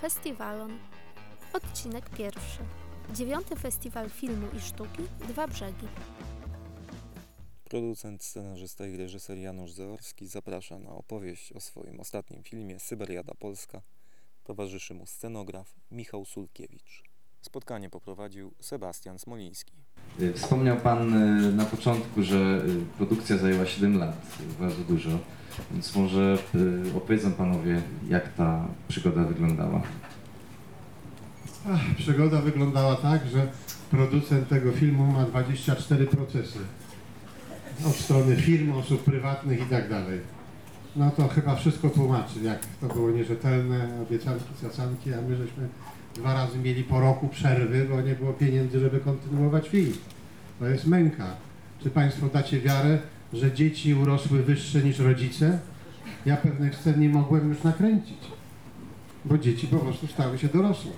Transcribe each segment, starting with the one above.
Festiwalon. Odcinek pierwszy. Dziewiąty Festiwal Filmu i Sztuki Dwa Brzegi. Producent, scenarzysta i reżyser Janusz Zaorski zaprasza na opowieść o swoim ostatnim filmie Syberiada Polska. Towarzyszy mu scenograf Michał Sulkiewicz. Spotkanie poprowadził Sebastian Smoliński. Y, Wspomniał Pan y, na początku, że y, produkcja zajęła 7 lat, bardzo dużo, więc może opowiedzą Panowie, jak ta przygoda wyglądała. Ach, przygoda wyglądała tak, że producent tego filmu ma 24 procesy. Od strony firm, osób prywatnych i tak dalej. No to chyba wszystko tłumaczy, jak to było nierzetelne, obiecanki, cacanki, a my żeśmy dwa razy mieli po roku przerwy, bo nie było pieniędzy, żeby kontynuować film. To jest męka. Czy Państwo dacie wiarę, że dzieci urosły wyższe niż rodzice? Ja pewnych scen nie mogłem już nakręcić, bo dzieci po prostu stały się dorosłe.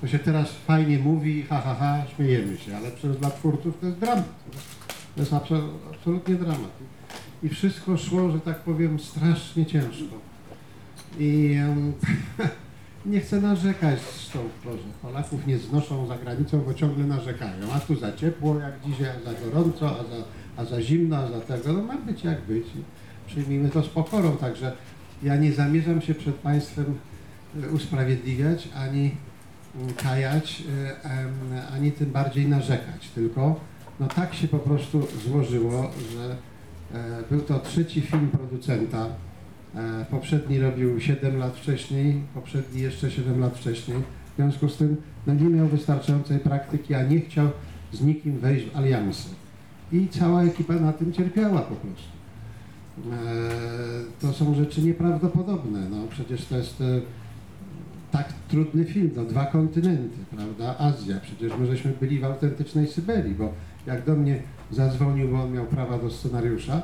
To się teraz fajnie mówi, ha, ha, ha, śmiejemy się, ale przecież dla twórców to jest dramat. To jest absol- absolutnie dramat. I wszystko szło, że tak powiem, strasznie ciężko. I em, nie chcę narzekać zresztą, Boże, Polaków nie znoszą za granicą, bo ciągle narzekają. A tu za ciepło jak dzisiaj, a za gorąco, a za, a za zimno, a za tego. No ma być jak być. Przyjmijmy to z pokorą, także ja nie zamierzam się przed Państwem e, usprawiedliwiać, ani mm, kajać, e, ani tym bardziej narzekać, tylko no tak się po prostu złożyło, że e, był to trzeci film producenta. E, poprzedni robił 7 lat wcześniej, poprzedni jeszcze 7 lat wcześniej. W związku z tym no, nie miał wystarczającej praktyki, a nie chciał z nikim wejść w aliansy. I cała ekipa na tym cierpiała po prostu. E, to są rzeczy nieprawdopodobne. No, przecież to jest e, tak trudny film, no dwa kontynenty, prawda? Azja, przecież my żeśmy byli w autentycznej Syberii, bo jak do mnie zadzwonił, bo on miał prawa do scenariusza,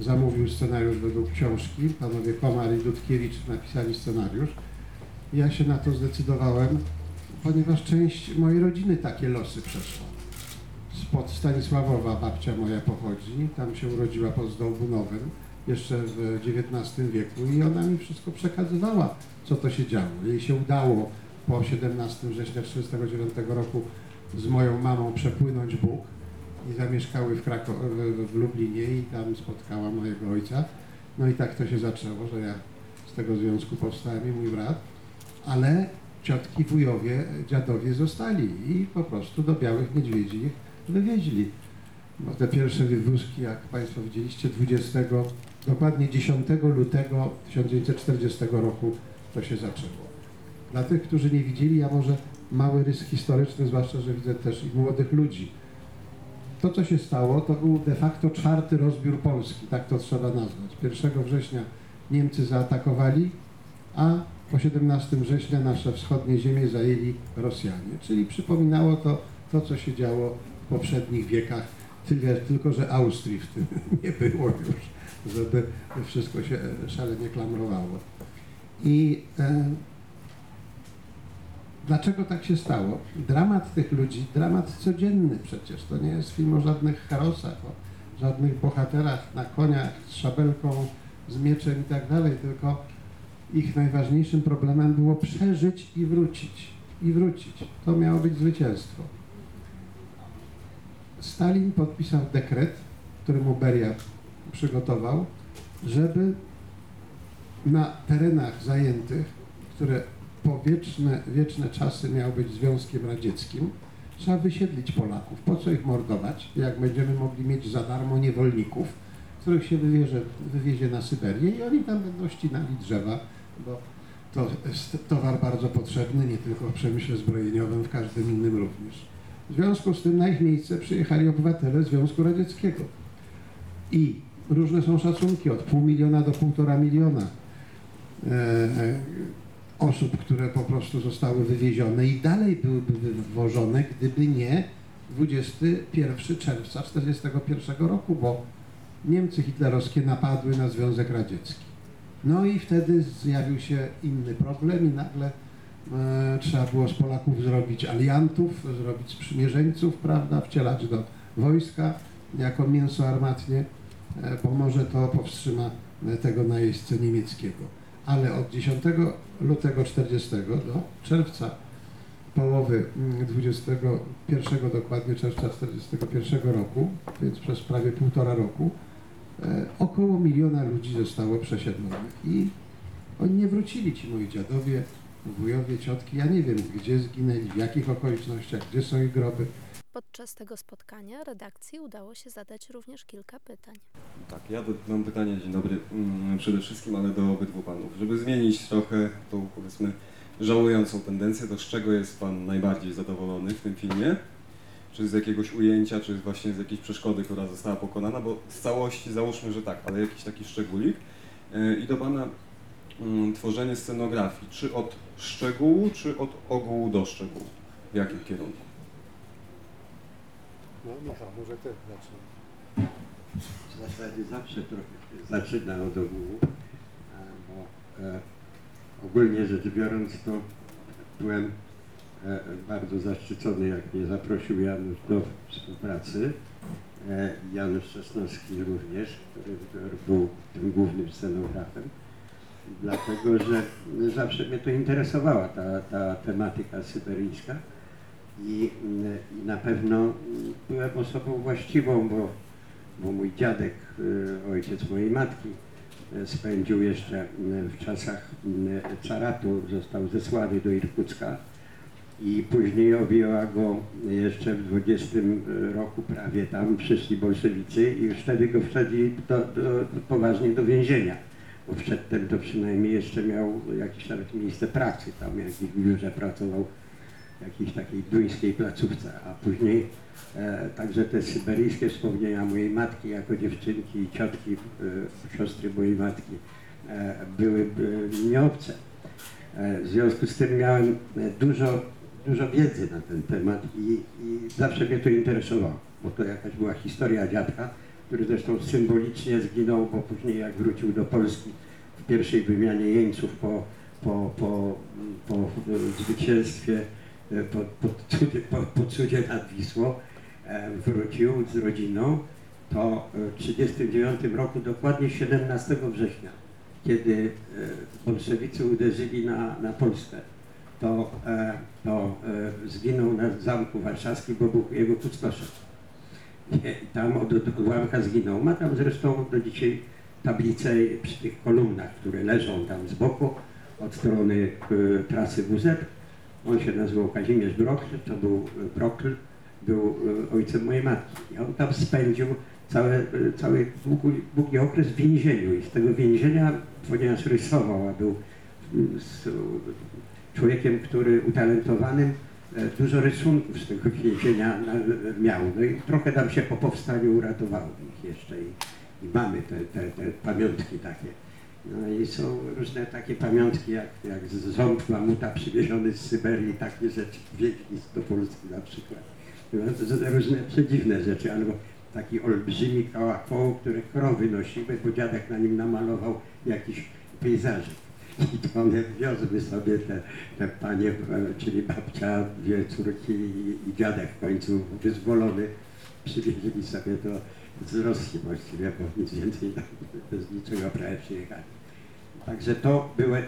zamówił scenariusz według książki, panowie Komar i Dudkiewicz napisali scenariusz. Ja się na to zdecydowałem, ponieważ część mojej rodziny takie losy przeszła. Spod Stanisławowa babcia moja pochodzi, tam się urodziła pod Zdolbunowem, jeszcze w XIX wieku i ona mi wszystko przekazywała, co to się działo. Jej się udało po 17 września 1939 roku z moją mamą przepłynąć Bóg i zamieszkały w, Krako- w, Lublinie i tam spotkała mojego ojca. No i tak to się zaczęło, że ja z tego związku powstałem i mój brat, ale ciotki, wujowie, dziadowie zostali i po prostu do Białych Niedźwiedzi ich wywieźli. Bo te pierwsze wywózki, jak Państwo widzieliście, 20, dokładnie 10 lutego 1940 roku to się zaczęło. Dla tych, którzy nie widzieli, ja może mały rys historyczny, zwłaszcza, że widzę też i młodych ludzi. To, co się stało, to był de facto czwarty rozbiór Polski, tak to trzeba nazwać. 1 września Niemcy zaatakowali, a po 17 września nasze wschodnie ziemie zajęli Rosjanie. Czyli przypominało to to, co się działo w poprzednich wiekach, tylko że Austrii w tym nie było już, żeby wszystko się szalenie klamrowało. I e, dlaczego tak się stało? Dramat tych ludzi, dramat codzienny przecież, to nie jest film o żadnych herosach, o żadnych bohaterach na koniach z szabelką, z mieczem i tak dalej, tylko ich najważniejszym problemem było przeżyć i wrócić. I wrócić. To miało być zwycięstwo. Stalin podpisał dekret, który mu Beria przygotował, żeby na terenach zajętych, które po wieczne, wieczne czasy miały być Związkiem Radzieckim, trzeba wysiedlić Polaków. Po co ich mordować, jak będziemy mogli mieć za darmo niewolników, których się wywiezie, wywiezie na Syberię i oni tam będą ścinali drzewa, bo to jest towar bardzo potrzebny, nie tylko w przemyśle zbrojeniowym, w każdym innym również. W związku z tym na ich miejsce przyjechali obywatele Związku Radzieckiego. I różne są szacunki, od pół miliona do półtora miliona e, e, osób, które po prostu zostały wywiezione i dalej byłyby wywożone, gdyby nie 21 czerwca 1941 roku, bo Niemcy hitlerowskie napadły na Związek Radziecki. No i wtedy zjawił się inny problem i nagle e, trzeba było z Polaków zrobić aliantów, zrobić sprzymierzeńców, prawda, wcielać do wojska jako mięso armatnie, e, bo może to powstrzyma tego najeźdźcę niemieckiego. Ale od 10 lutego 40 do czerwca połowy mm, 21 dokładnie czerwca 41 roku, więc przez prawie półtora roku, e, około miliona ludzi zostało przesiedlonych i oni nie wrócili, ci moi dziadowie, wujowie, ciotki, ja nie wiem gdzie zginęli, w jakich okolicznościach, gdzie są ich groby. Podczas tego spotkania redakcji udało się zadać również kilka pytań. Tak, ja mam pytanie, dzień dobry, mm, przede wszystkim, ale do obydwu panów. Żeby zmienić trochę tą, powiedzmy, żałującą tendencję, to z czego jest pan najbardziej zadowolony w tym filmie? Czy z jakiegoś ujęcia, czy właśnie z jakiejś przeszkody, która została pokonana? Bo z całości załóżmy, że tak, ale jakiś taki szczególik. Yy, I do pana mm, tworzenie scenografii, czy od szczegółu, czy od ogółu do szczegółu? W jakim kierunku? No Michał, może ty zacznij. W zasadzie zawsze trochę zaczyna od ogółu, a, bo e, ogólnie rzecz biorąc to byłem e, bardzo zaszczycony, jak mnie zaprosił Janusz do współpracy. E, Janusz Czesnowski również, który był tym głównym scenografem. Dlatego, że zawsze mnie to interesowała ta, ta tematyka syberyjska i, i na pewno byłem osobą właściwą, bo bo mój dziadek, y, ojciec mojej matki, y, spędził jeszcze y, w czasach caratu, został zesłany do Irkucka i później objęła go jeszcze w 20 roku prawie tam przyszli bolszewicy i już wtedy go wsadzili do, do, poważnie do więzienia. Bo przedtem to przynajmniej jeszcze miał jakieś nawet miejsce pracy, tam jak w biurze pracował jakiejś takiej duńskiej placówce, a później E, także te syberyjskie wspomnienia mojej matki jako dziewczynki i ciotki, e, siostry mojej matki e, były e, nieobce. E, w związku z tym miałem e, dużo, dużo wiedzy na ten temat i, i zawsze mnie to interesowało, bo to jakaś była historia dziadka, który zresztą symbolicznie zginął, bo później jak wrócił do Polski w pierwszej wymianie jeńców po, po, po, po zwycięstwie po, po, po, cudzie nad Wisłą, e, wrócił z rodziną, to w 1939 roku, dokładnie 17 września, kiedy e, bolszewicy uderzyli na, na Polskę, to, e, to e, zginął na Zamku Warszawskim, bo był jego. I tam od odłamka zginął. Ma tam zresztą do dzisiaj tablicę przy tych kolumnach, które leżą tam z boku od strony e, trasy WZ. On się nazywał Kazimierz Brokl, to był e, Brokl, był e, ojcem mojej matki. I on tam spędził cały, e, cały długi, długi okres w więzieniu i z tego więzienia, ponieważ rysował, a był mm, człowiekiem, który utalentowanym, e, dużo rysunków z tego więzienia miał. No i trochę tam się po powstaniu uratowało ich jeszcze i, i mamy te, te, te pamiątki takie. No i są różne takie pamiątki, jak, jak ząb mamuta przywieziony z Syberii, takie rzeczy wieźli do Polski na przykład. No, Różne przedziwne rzeczy, albo taki olbrzymi koło, które krowy nosiły, bo dziadek na nim namalował jakiś pejzażyk. I to one wiozły sobie te, te panie, e, czyli babcia, dwie córki i, i dziadek w końcu wyzwolony, przywieźli sobie to z Rosji właściwie, bo nic więcej tam bez niczego prawie przyjechali. Także to były e,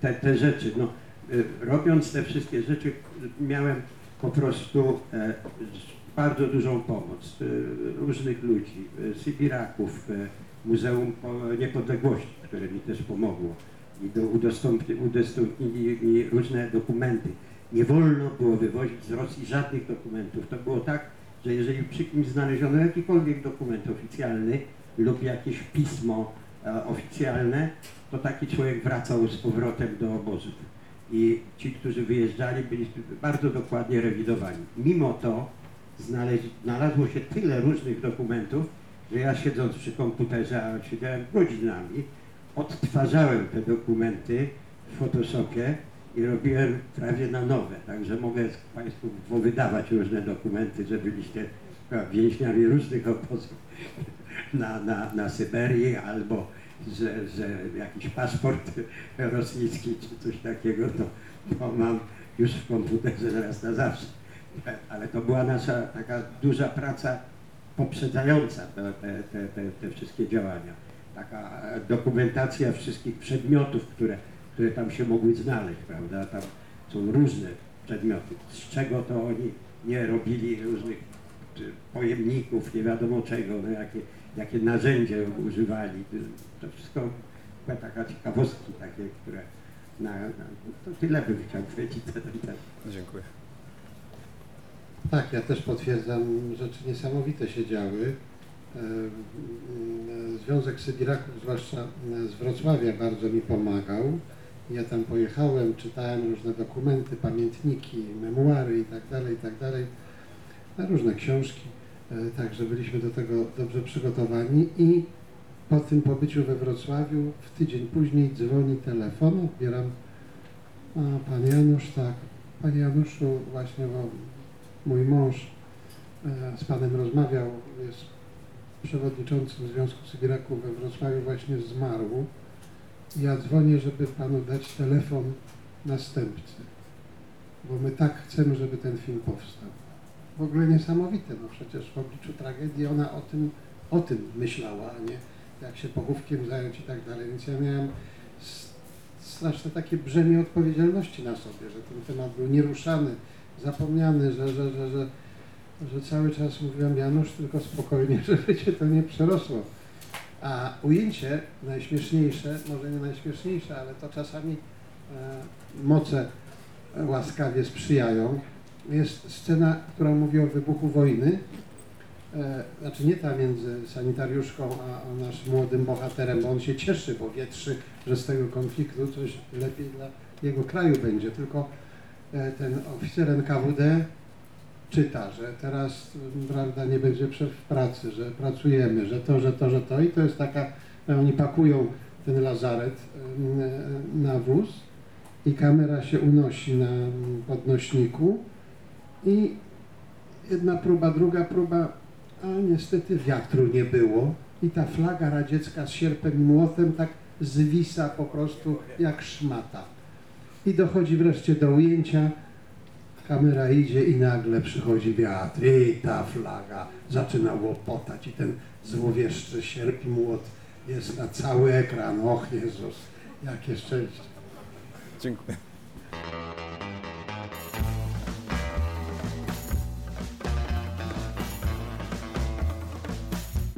te, te rzeczy. No, e, robiąc te wszystkie rzeczy miałem po prostu e, bardzo dużą pomoc różnych ludzi, Sybiraków, Muzeum Po- Niepodległości, które mi też pomogło i do, udostępni, udostępnili mi różne dokumenty. Nie wolno było wywozić z Rosji żadnych dokumentów. To było tak, że jeżeli przy kimś znaleziono jakikolwiek dokument oficjalny lub jakieś pismo oficjalne, to taki człowiek wracał z powrotem do obozów. I ci, którzy wyjeżdżali, byli bardzo dokładnie rewidowani. Mimo to znalazło się tyle różnych dokumentów, że ja siedząc przy komputerze, a siedziałem godzinami, odtwarzałem te dokumenty w Photoshopie i robiłem prawie na nowe. Także mogę Państwu wydawać różne dokumenty, że byliście e, więźniami różnych obozów na, na, na Syberii albo że, że jakiś paszport rosyjski czy coś takiego, to, to mam już w komputerze zaraz na zawsze. Ale to była nasza taka duża praca poprzedzająca te, te, te, te, wszystkie działania. taka dokumentacja wszystkich przedmiotów, które, które tam się mogły znaleźć, prawda? Tam są różne przedmioty. Z czego to oni nie robili różnych pojemników, nie wiadomo czego, no jakie, jakie narzędzia używali. To wszystko chyba taka ciekawostki takie, które na, na, to tyle bym chciał powiedzieć na ten temat. Dziękuję. Tak, ja też potwierdzam, rzeczy niesamowite się działy. E, mm, Związek Sybiraków, zwłaszcza e, z Wrocławia, bardzo mi pomagał. Ja tam pojechałem, czytałem różne dokumenty, pamiętniki, memuary i tak dalej, i tak różne książki. E, Także byliśmy do tego dobrze przygotowani i po tym pobyciu we Wrocławiu w tydzień później dzwoni telefon, odbieram, a pan Janusz, tak, panie Januszu, właśnie bo mój mąż e, z panem rozmawiał, jest przewodniczącym Związku Sybiraków we Wrocławiu, właśnie zmarł. Ja dzwonię, żeby panu dać telefon następcy, bo my tak chcemy, żeby ten film powstał. W ogóle niesamowite, bo przecież w obliczu tragedii ona o tym, o tym myślała, a nie jak się pochówkiem zająć i tak dalej. Więc ja miałem straszne takie brzemię odpowiedzialności na sobie, że ten temat był nieruszany, zapomniany, że, że, że, że, że cały czas mówiłem Janusz, tylko spokojnie, żeby cię to nie przerosło. A ujęcie najśmieszniejsze, może nie najśmieszniejsze, ale to czasami e, moce łaskawie sprzyjają. Jest scena, która mówi o wybuchu wojny. E, znaczy nie ta między sanitariuszką a, naszym młodym bohaterem, bo on się cieszy, bo wietrzy, że z tego konfliktu coś lepiej dla jego kraju będzie, tylko e, ten oficer NKWD czyta, że teraz prawda, nie będzie w pracy, że pracujemy, że to, że to, że to. I to jest taka, oni pakują ten lazaret em, na wóz i kamera się unosi na podnośniku i jedna próba, druga próba, a niestety wiatru nie było i ta flaga radziecka z sierpem i młotem tak zwisa po prostu jak szmata. I dochodzi wreszcie do ujęcia, kamera idzie i nagle przychodzi wiatr i ta flaga zaczyna łopotać i ten złowieszczy sierp i młot jest na cały ekran. Och Jezus, jakie szczęście. Dziękuję.